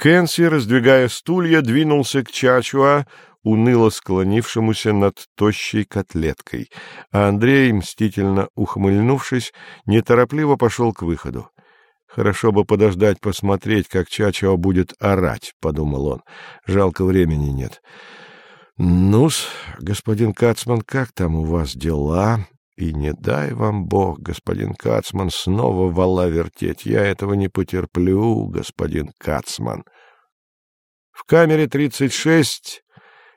Кэнси, раздвигая стулья, двинулся к Чачуа, уныло склонившемуся над тощей котлеткой, а Андрей, мстительно ухмыльнувшись, неторопливо пошел к выходу. «Хорошо бы подождать, посмотреть, как Чачуа будет орать», — подумал он. «Жалко, времени нет». «Ну-с, господин Кацман, как там у вас дела?» И не дай вам Бог, господин Кацман, снова вала вертеть. Я этого не потерплю, господин Кацман. В камере 36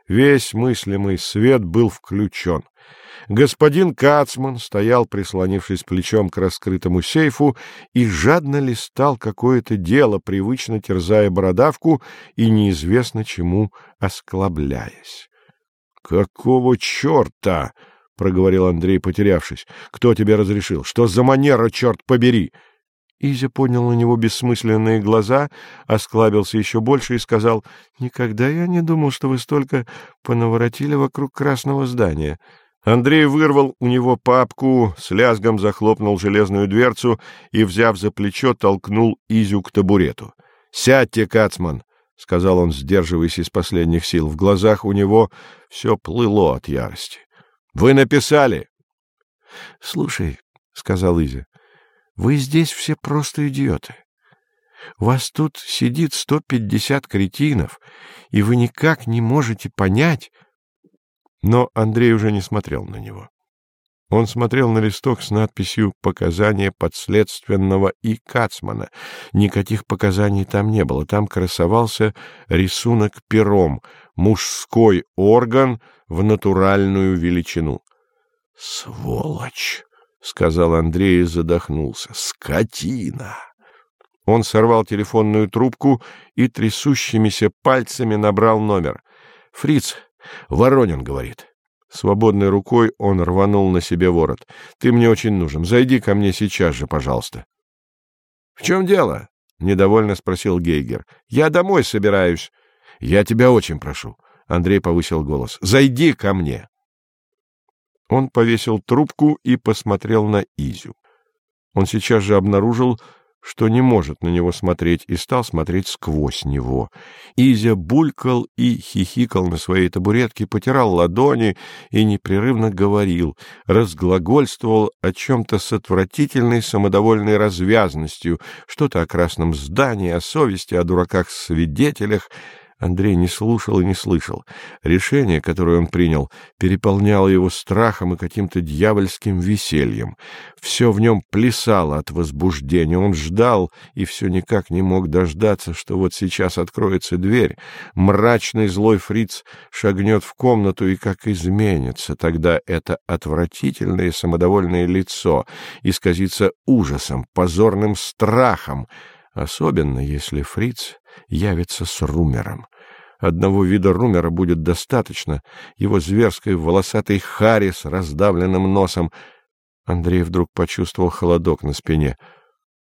весь мыслимый свет был включен. Господин Кацман стоял, прислонившись плечом к раскрытому сейфу, и жадно листал какое-то дело, привычно терзая бородавку и неизвестно чему осклабляясь. — Какого черта? — проговорил Андрей, потерявшись. — Кто тебе разрешил? Что за манера, черт побери? Изя поднял на него бессмысленные глаза, осклабился еще больше и сказал, — Никогда я не думал, что вы столько понаворотили вокруг красного здания. Андрей вырвал у него папку, с лязгом захлопнул железную дверцу и, взяв за плечо, толкнул Изю к табурету. — Сядьте, Кацман! — сказал он, сдерживаясь из последних сил. В глазах у него все плыло от ярости. — Вы написали? — Слушай, — сказал Изя, — вы здесь все просто идиоты. Вас тут сидит сто пятьдесят кретинов, и вы никак не можете понять... Но Андрей уже не смотрел на него. Он смотрел на листок с надписью «Показания подследственного и Кацмана». Никаких показаний там не было. Там красовался рисунок пером, мужской орган в натуральную величину. «Сволочь!» — сказал Андрей и задохнулся. «Скотина!» Он сорвал телефонную трубку и трясущимися пальцами набрал номер. «Фриц, Воронин говорит». Свободной рукой он рванул на себе ворот. — Ты мне очень нужен. Зайди ко мне сейчас же, пожалуйста. — В чем дело? — недовольно спросил Гейгер. — Я домой собираюсь. — Я тебя очень прошу. Андрей повысил голос. — Зайди ко мне. Он повесил трубку и посмотрел на Изю. Он сейчас же обнаружил, что не может на него смотреть, и стал смотреть сквозь него. Изя булькал и хихикал на своей табуретке, потирал ладони и непрерывно говорил, разглагольствовал о чем-то с отвратительной самодовольной развязностью, что-то о красном здании, о совести, о дураках-свидетелях — Андрей не слушал и не слышал. Решение, которое он принял, переполняло его страхом и каким-то дьявольским весельем. Все в нем плясало от возбуждения. Он ждал и все никак не мог дождаться, что вот сейчас откроется дверь. Мрачный злой фриц шагнет в комнату и как изменится. Тогда это отвратительное самодовольное лицо исказится ужасом, позорным страхом, особенно если фриц явится с румером. Одного вида румера будет достаточно, его зверской волосатой хари с раздавленным носом. Андрей вдруг почувствовал холодок на спине.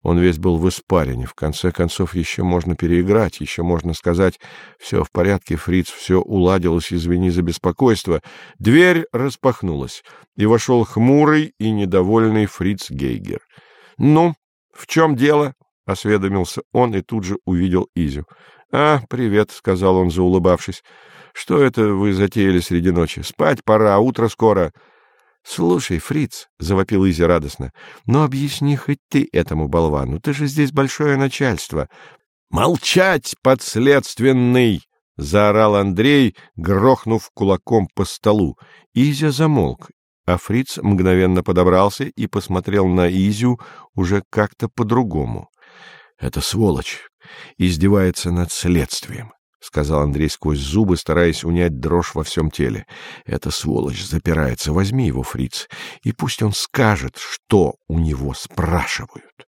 Он весь был в испарине. В конце концов, еще можно переиграть, еще можно сказать «все в порядке, фриц, все уладилось, извини за беспокойство». Дверь распахнулась, и вошел хмурый и недовольный фриц Гейгер. «Ну, в чем дело?» — осведомился он и тут же увидел Изю. — А, привет, — сказал он, заулыбавшись. — Что это вы затеяли среди ночи? Спать пора, утро скоро. — Слушай, фриц, — завопил Изи радостно, — ну объясни хоть ты этому болвану, ты же здесь большое начальство. — Молчать, подследственный! — заорал Андрей, грохнув кулаком по столу. Изя замолк, а фриц мгновенно подобрался и посмотрел на Изю уже как-то по-другому. — Это сволочь! Издевается над следствием, — сказал Андрей сквозь зубы, стараясь унять дрожь во всем теле. — Эта сволочь запирается. Возьми его, фриц, и пусть он скажет, что у него спрашивают.